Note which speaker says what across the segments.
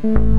Speaker 1: Thank mm. you.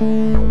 Speaker 1: Música mm.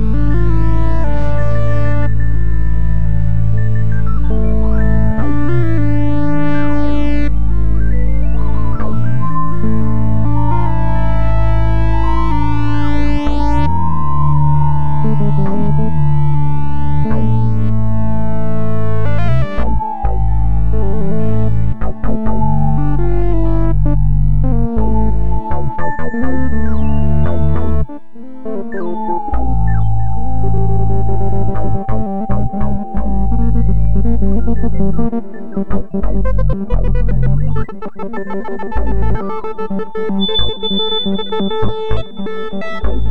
Speaker 1: you.